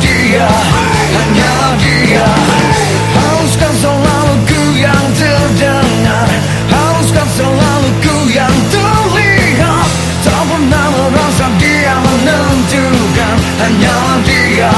dia, hanyalah dia. Haruskah selalu ku yang terdengar. Haruskah selalu ku yang terlihat. Tak pernah merasa dia menentukan. Hanyalah dia,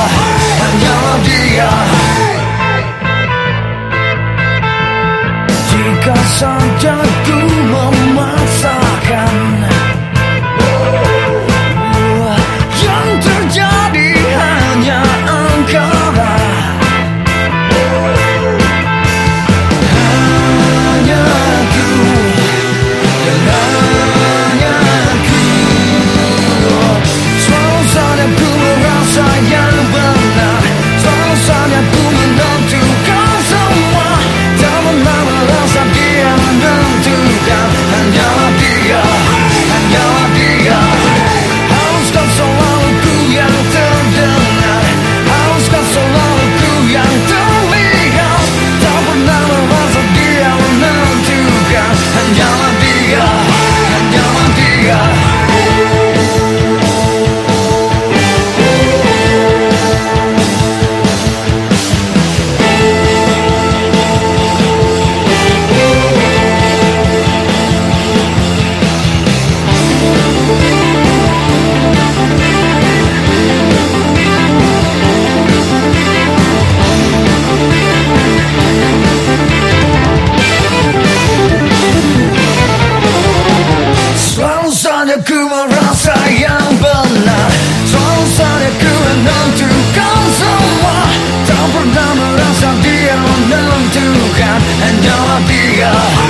merasa yang benar Selalu saja ku menentukan semua Tak pernah merasa dia menentukan Hanyalah dia